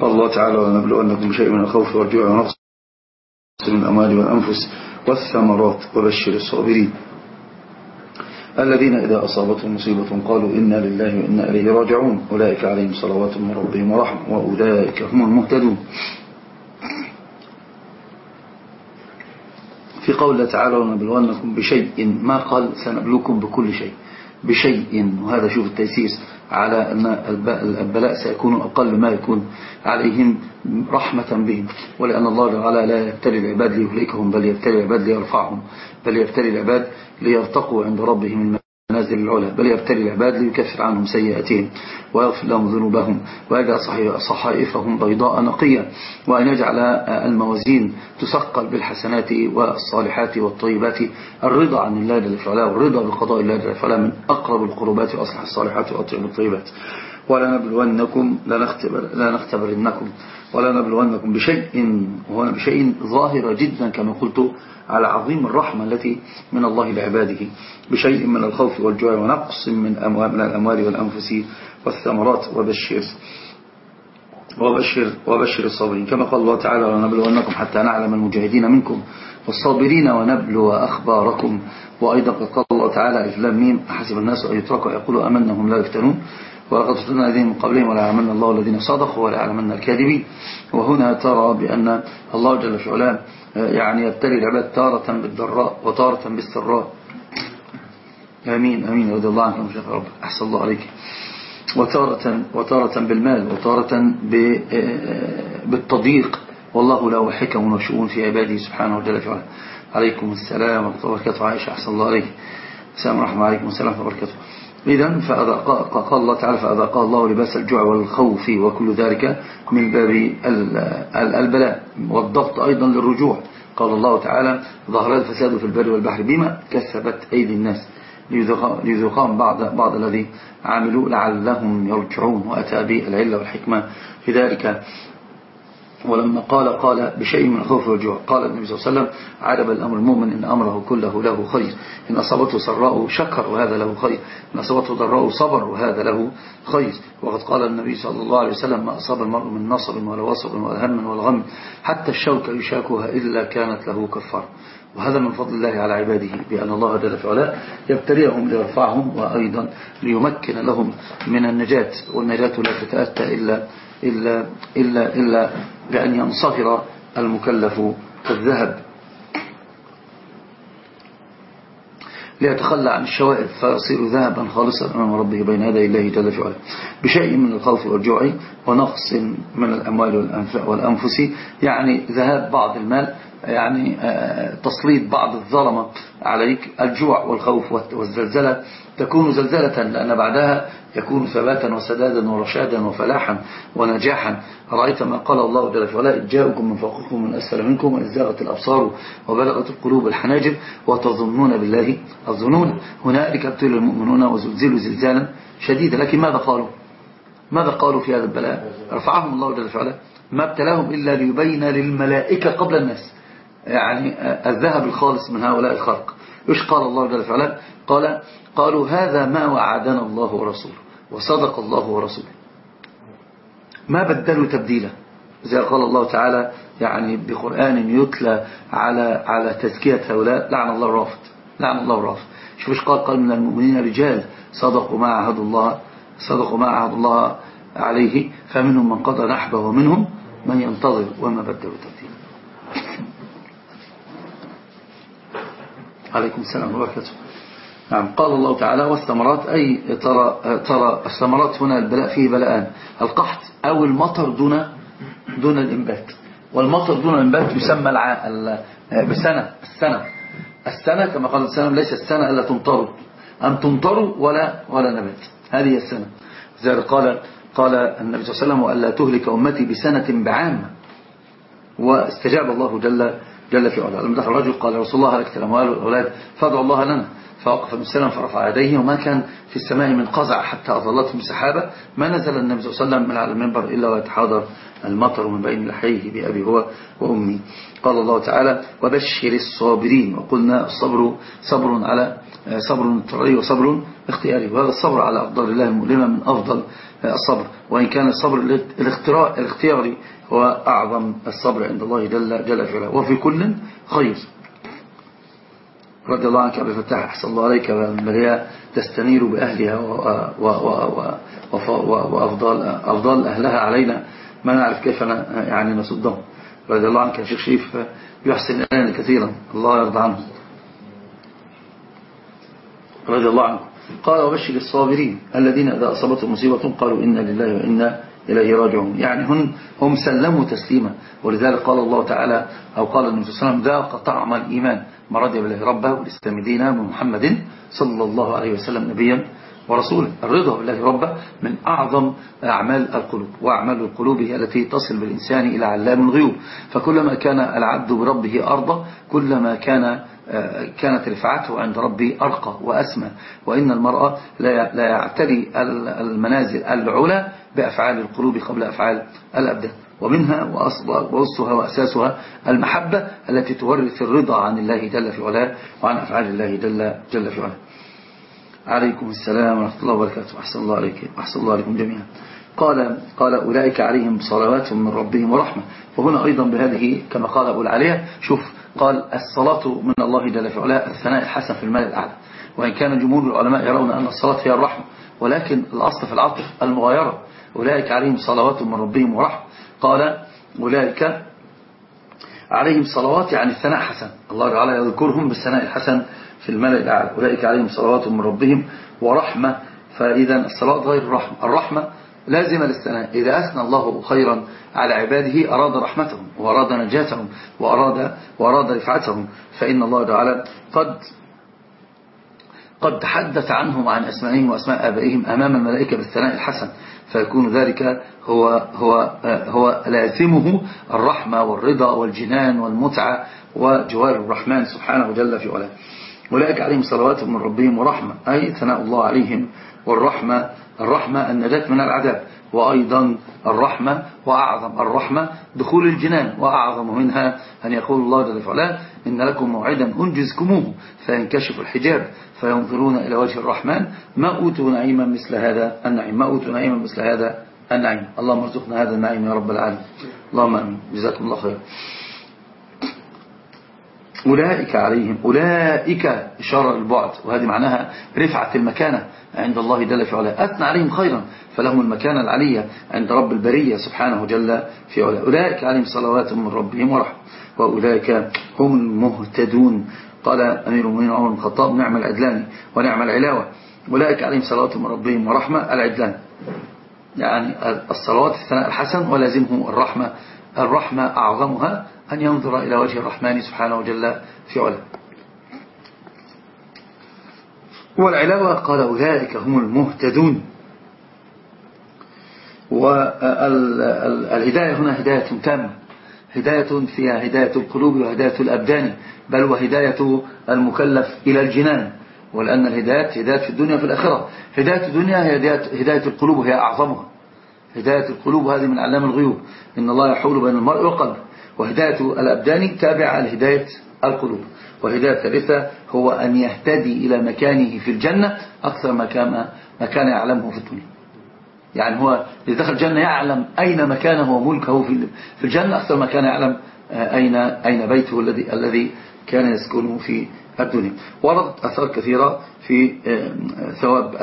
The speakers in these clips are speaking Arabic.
قال الله تعالى ولنبلونكم بشيء من الخوف والجوع ونقص من الأموال والأنفس والثمرات وبشر الصابرين. الذين إذا أصابتهم مصيبة قالوا إنا لله وإنا إليه راجعون. أولئك عليهم صلوات من ربهم ورحمة وأولئك هم المهتدون. في قول تعالى ونبلونكم بشيء ما قال سنبلوكم بكل شيء بشيء. وهذا شوف التيسيس على أن البلاء سيكون أقل ما يكون عليهم رحمة بهم. ولأن الله تعالى لا يبتلي العباد ليهلكهم بل يبتلي العباد ليرفعهم بل يبتلي العباد ليرتقوا عند ربهم منازل العلا بل يبتلي العباد ليكفر عنهم سيئاتهم ويغفر لهم ذنوبهم ويجعل صحائفهم بيضاء نقية وأن يجعل الموازين تثقل بالحسنات والصالحات والطيبات. الرضا عن الله جل وعلا والرضا بقضاء الله جل وعلا من أقرب القربات وأصلح الصالحات وأطيب الطيبات. ولا نبلونكم لا ولا نبلونكم بشيء وهنا بشيء ظاهرة جدا كما قلت على عظيم الرحمة التي من الله لعباده. بشيء من الخوف والجوع ونقص من, من الأموال والأنفس والثمرات. وبشر وبشر, وبشر الصابرين. كما قال الله تعالى ونبلونكم حتى نعلم المجاهدين منكم والصابرين ونبلو أخباركم. وأيضا قد قال الله تعالى إفلام ميم أحسب الناس أن يتركوا يقولوا أمنهم لا يفتنون. ولقد فتنا الذين من قبلهم ولا يعلمن الله الذين صدقوا ولا يعلمن الكاذبين. وهنا ترى بأن الله جل في علاه يعني يبتلي العباد تارة بالضراء وتارة بالسراء. آمين آمين. رضي الله عنكم شيخ رب أحسن الله عليك. وتارة, وتارة بالمال وتارة بالتضييق. والله له حكم وشؤون في عباده سبحانه وجل في عليكم السلام ورحمة الله وبركاته. عائشة أحسن الله عليك. السلام ورحمة عليكم. السلام ورحمة وبركاته. إذا قال الله تعالى فأذاق الله لباس الجوع والخوف وكل ذلك من باب البلاء والضغط أيضا للرجوع. قال الله تعالى ظهر الفساد في البر والبحر بما كسبت أيدي الناس ليذوقهم بعض, بعض الذي عملوا لعلهم يرجعون. وأتى بالعلة والحكمة في ذلك. ولما قال قال بشيء من الخوف والجوع. قال النبي صلى الله عليه وسلم عجب الأمر المؤمن إن أمره كله له خير. إن أصابته سراء شكر وهذا له خير. إن أصابته ضراء صبر وهذا له خير. وقد قال النبي صلى الله عليه وسلم ما أصاب المرء من نصب ولا وصب ولا هم ولا غم حتى الشوكة يشاكها إلا كانت له كفار. وهذا من فضل الله على عباده بأن الله جل وعلا يبتليهم ليرفعهم وأيضا ليمكن لهم من النجاة. والنجاة لا تتأتى إلا, إلا, إلا, إلا بأن ينصهر المكلف كالذهب ليتخلى عن الشوائب فيصير ذهبا خالصا أمام ربه بين يدي الله جل وعلا. بشيء من الخوف والجوع ونقص من الأموال والأنفس. يعني ذهاب بعض المال يعني آه، تسليط بعض الظلمة عليك الجوع والخوف والزلزلة. تكون زلزلة لأن بعدها يكون ثباتا وسدادا ورشادا وفلاحا ونجاحا. رأيت ما قال الله جل وعلا جاءكم من فوقكم من أسفل منكم وإزداغت الأبصار وبلغت القلوب الحناجر وتظنون بالله الظنون. هنالك ابتلوا المؤمنون وزلزلوا زلزالا شديدا. لكن ماذا قالوا؟ ماذا قالوا في هذا البلاء؟ رفعهم الله جل وعلا ما ابتلاهم إلا ليبين للملائكة قبل الناس. يعني الذهب الخالص من هؤلاء الخلق. إيش قال الله جل وعلا؟ قال قالوا هذا ما وعدنا الله ورسوله وصدق الله ورسوله. ما بدلوا تبديلا. زي قال الله تعالى يعني بقرآن يتلى على على تزكية هؤلاء لعن الله الرافض لعن الله الرافض. شوف إيش قال قال من المؤمنين رجال صدقوا ما عهد الله صدقوا ما عهد الله عليه فمنهم من قضى نحبه ومنهم من ينتظر وما بدلوا تبديلا. عليكم السلام وبركاته. نعم قال الله تعالى والثمرات أي ترى, ترى الثمرات هنا البلاء فيه بلاءان. القحط أو المطر دون دون الإنبات. والمطر دون الإنبات يسمى بسنة السنة. السنة كما قال السنة ليس السنة ألا تمطروا أن تمطروا ولا ولا نبات. هذه السنة. زي قال قال النبي صلى الله عليه وسلم وألا تهلك أمتي بسنة بعامة. واستجاب الله جل جل في علاه. لما دخل الرجل قال رسول الله عليك السلام وقال الأولاد فادعوا الله لنا. فوقف وسلم فرفع يديه وما كان في السماء من قزع حتى أظلتهم سحابة. ما نزل النبي صلى الله عليه وسلم من على المنبر إلا ويتحاضر المطر من بين لحيه بأبي هو وأمي. قال الله تعالى وبشر الصابرين. وقلنا الصبر صبر على صبر اضطراري وصبر اختياري وهذا الصبر على أفضل الله المؤلمة من أفضل الصبر. وإن كان الصبر الاختياري هو أعظم الصبر عند الله جل, جل في وفي كل خير. رضي الله عنك أبي فتاح أحسن الله عليك بل تستنير بأهلها وأفضال أفضال أهلها علينا. ما نعرف كيف يعني نصدهم. رضي الله عنك شيخ شريف يحسن إلينا كثيرا. الله يرضى عنه. رضي الله عنه. قال وبشر الصابرين الذين إذا أصابتهم مصيبة قالوا إنا لله وإنا إليه راجعون. يعني هم, هم سلموا تسليما. ولذلك قال الله تعالى أو قال النبي صلى الله عليه وسلم ذاق طعم الإيمان. ما رضي بالله ربه والإسلام دينا محمد صلى الله عليه وسلم نبيا ورسوله الرضا بالله ربه من أعظم أعمال القلوب وأعمال القلوب هي التي تصل بالإنسان إلى علام الغيوب. فكلما كان العبد بربه أرضى كلما كان كانت رفعته عند ربي أرقى وأسمى وإن المرأة لا يعتري المنازل العلا بأفعال القلوب قبل أفعال الأبدان ومنها وأصلها وأساسها المحبة التي تورث الرضا عن الله جل في علاه وعن أفعال الله جل, جل في علاه. عليكم السلام ورحمة الله وبركاته. أحسن الله عليكم أحسن الله عليكم جميعا. قال قال أولئك عليهم صلوات من ربهم ورحمة. وهنا أيضا بهذه كما قال أبو العليا شوف قال الصلاة من الله جل في علاه الثناء الحسن في المال الأعلى. وإن كان جمهور العلماء يرون أن الصلاة هي الرحمة ولكن الأصل في العطف المغايرة. أولئك عليهم صلوات من ربهم ورحمة. قال أولئك عليهم صلوات يعني الثناء حسن. الله تعالى يذكرهم بالثناء الحسن في الملأ الأعلى. أولئك عليهم صلوات من ربهم ورحمة. فإذا الصلاة غير الرحمة. الرحمة لازم الاستناء. إذا أثنى الله خيرا على عباده أراد رحمتهم وأراد نجاتهم وأراد, وأراد رفعتهم. فإن الله تعالى قد قد تحدث عنهم عن أسمائهم وأسماء آبائهم أمام الملائكة بالثناء الحسن. فيكون ذلك هو, هو, هو لازمه الرحمة والرضا والجنان والمتعة وجوار الرحمن سبحانه جل في علاه. أولئك عليهم صلوات من ربهم ورحمة أي ثناء الله عليهم والرحمة. الرحمة النجاة من العذاب. وأيضا الرحمة وأعظم الرحمة دخول الجنان وأعظم منها أن يقول الله جل وعلا إن لكم موعدا أنجزكموه فينكشف الحجاب فينظرون إلى وجه الرحمن. ما أوتوا نعيما مثل هذا النعيم ما أوتوا نعيما مثل هذا النعيم. اللهم ارزقنا هذا النعيم يا رب العالمين. اللهم أمين. جزاكم الله خير أولئك عليهم. أولئك إشارة البعد. وهذه معناها رفعة المكانة عند الله جل في علاه. أثنى عليهم خيرا فلهم المكانة العلية عند رب البرية سبحانه جل في علاه. أولئك عليهم صلوات من ربهم ورحمة. وأولئك هم المهتدون. قال أمير المؤمنين عمر بن الخطاب نعم العدلان ونعم العلاوة. أولئك عليهم صلوات من ربهم ورحمة. العدلان يعني الصلوات الثناء الحسن ولازمه الرحمة. الرحمة أعظمها أن ينظر إلى وجه الرحمن سبحانه جل في علاه. والعلاوة قال أولئك هم المهتدون. والهداية هنا هداية تامة. هداية فيها هداية القلوب وهداية الأبدان بل وهداية المكلف إلى الجنان. ولأن الهدايات هداية في الدنيا في الآخرة. هداية الدنيا هي هداية القلوب وهي أعظمها. هداية القلوب هذه من علام الغيوب. إن الله يحول بين المرء وقلبه وهداية الأبدان تابعة لهداية القلوب. وهداية الثالثة هو أن يهتدي إلى مكانه في الجنة أكثر ما كان, ما كان يعلمه في الدنيا. يعني هو إذا دخل الجنة يعلم أين مكانه وملكه في الجنة أكثر ما كان يعلم آه، أين أين بيته الذي الذي كان يسكنه في الدنيا. وردت أثار كثيرة في آه، ثواب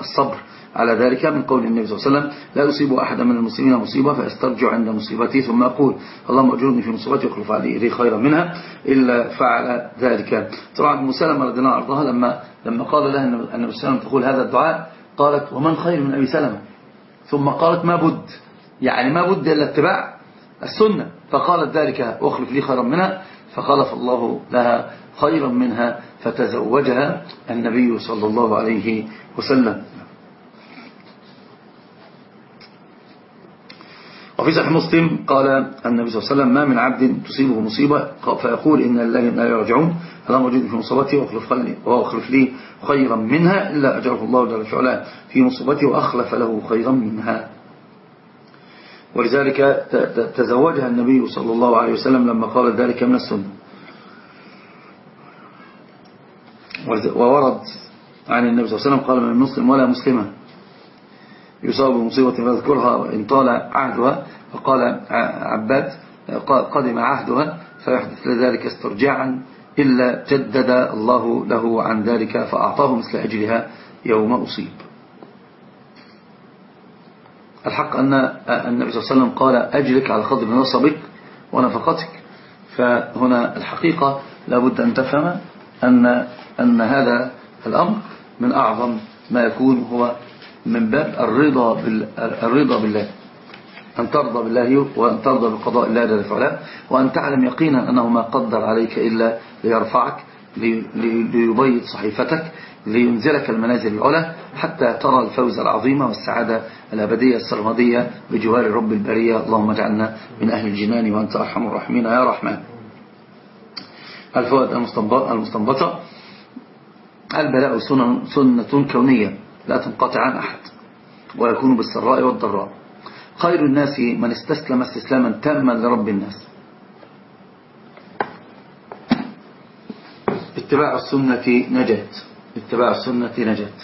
الصبر. على ذلك من قول النبي صلى الله عليه وسلم لا يصيب أحدا من المسلمين مصيبة فيسترجع عند مصيبته. ثم أقول اللهم أجرني في مصيبتي واخلف علي خيرا منها. إلا فعل ذلك. طبعا مسلمة رضي الله عنها لما لما قال لها النبي صلى الله عليه وسلم تقول هذا الدعاء قالت ومن خير من أبي سلمة؟ ثم قالت ما بد. يعني ما بد إلا اتباع السنة. فقالت ذلك أخلف لي خيرا منها. فخلف الله لها خيرا منها فتزوجها النبي صلى الله عليه وسلم. وفي صحيح مسلم قال النبي صلى الله عليه وسلم ما من عبد تصيبه مصيبة فيقول إن الله لا يرجعون اللهم وجد في مصيبتي وأخلف لي خيرا منها إلا أجره الله جل وعلا في مصيبتي وأخلف له خيرا منها. ولذلك تزوجها النبي صلى الله عليه وسلم لما قال ذلك من السنة. وورد عن النبي صلى الله عليه وسلم قال من مسلم ولا مسلمة. يصاب بمصيبة فيذكرها وإن طال عهدها فقال عباد قدم عهدها فيحدث لذلك استرجاعا إلا جدد الله له عن ذلك فأعطاه مثل أجلها يوم أصيب. الحق أن النبي صلى الله عليه وسلم قال أجلك على خضر نصبك ونفقتك. فهنا الحقيقة لابد أن تفهم أن, أن هذا الأمر من أعظم ما يكون هو من باب الرضا, الرضا بالله. أن ترضى بالله وأن ترضى بقضاء الله جل وعلا وأن تعلم يقينا أنه ما قدر عليك إلا ليرفعك ليبيض صحيفتك لينزلك المنازل العلى حتى ترى الفوز العظيم والسعادة الأبدية السرمدية بجوار رب البرية. اللهم اجعلنا من أهل الجنان وأنت أرحم الراحمين. يا رحمن. الفوائد المستنبطة. البلاء سنة كونية. لا تنقطع عن أحد ويكون بالسراء والضراء. خير الناس من استسلم استسلاما تاما لرب الناس. اتباع السنة نجاة اتباع السنة نجاة